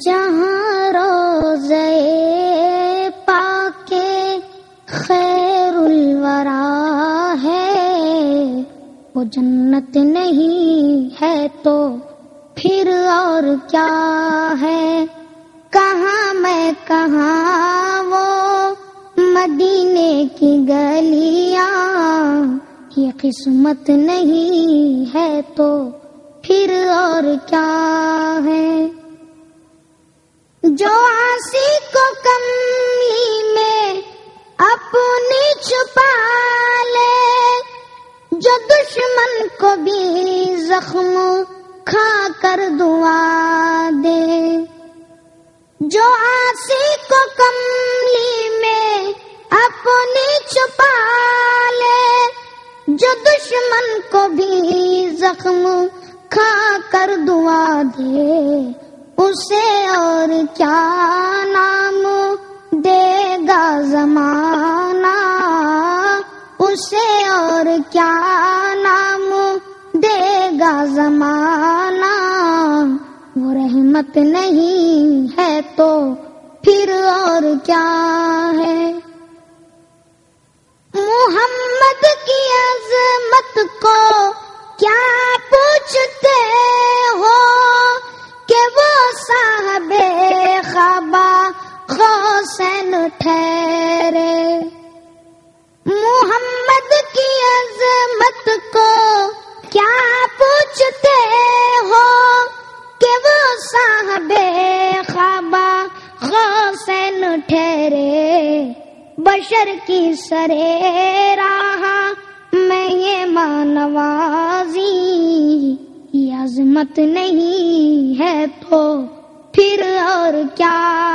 جہاں روزے پاک خیر الورا ہے، وہ جنت نہیں ہے تو پھر اور کیا ہے؟ کہاں میں کہاں وہ مدینے کی گلیاں؟ یہ قسمت نہیں ہے تو پھر اور کیا ہے؟ آسی کو کملی میں اپنی چھپا لے جو دشمن کو بھی زخم کھا کر دعا دے جو آسی کو کملی میں اپنی چھپا لے جو دشمن کو بھی زخم کھا کر دعا دے اسے اور کیا نام دے گا زمانہ؟ اسے اور کیا نام دے گا زمانہ؟ وہ رحمت نہیں ہے تو پھر اور کیا ہے؟ محمد کی عظمت کو ٹھہرے۔ محمد کی عظمت کو کیا پوچھتے ہو کہ وہ صاحب خبا خوسین ٹھہرے، بشر کی سرے راہ میں یہ مانوازی عظمت نہیں ہے تو پھر اور کیا؟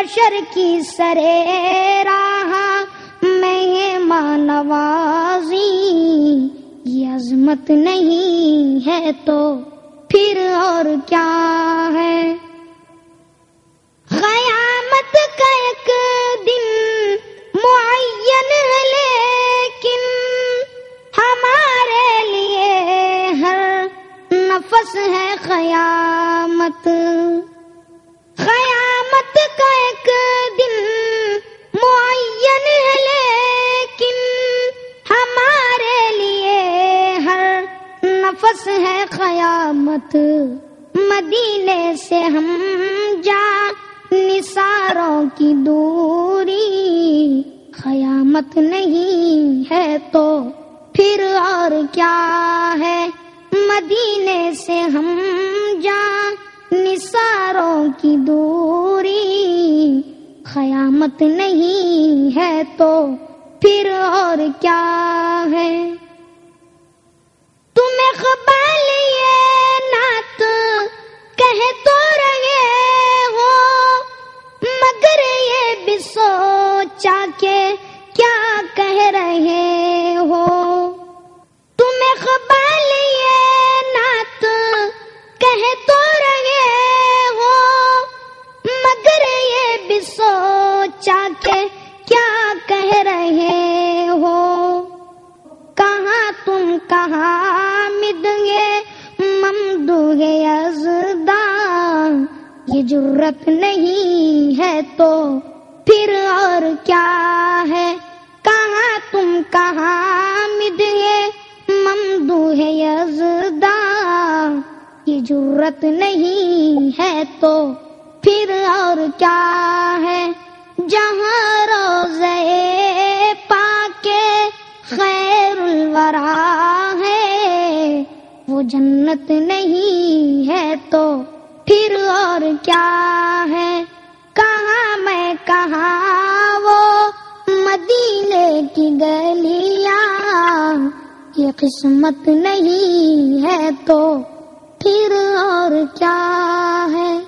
بشر کی سرے راہ میں یہ مانوازی یہ عظمت نہیں ہے تو پھر اور کیا ہے؟ قیامت کا ایک دن معین ہے لیکن ہمارے لیے ہر نفس ہے قیامت قیامت۔ نفس ہے قیامت۔ مدینے سے ہم جا نثاروں کی دوری۔ قیامت نہیں ہے تو پھر اور کیا ہے؟ مدینے سے ہم جا نثاروں کی دوری۔ قیامت نہیں ہے تو پھر اور کیا ہے؟ سوچا کہ کیا کہہ رہے ہو؟ کہاں تم، کہاں مدگے ممدو ہے ازدان یہ جرت نہیں ہے تو پھر اور کیا ہے؟ کہاں تم، کہاں مدگے ممدو ہے یزدان، یہ جرت نہیں ہے تو پھر اور کیا ہے؟ جہاں روزے پاکے خیر الورا ہے، وہ جنت نہیں ہے تو پھر اور کیا ہے؟ کہاں میں کہاں وہ مدینے کی گلیاں؟ یہ قسمت نہیں ہے تو پھر اور کیا ہے؟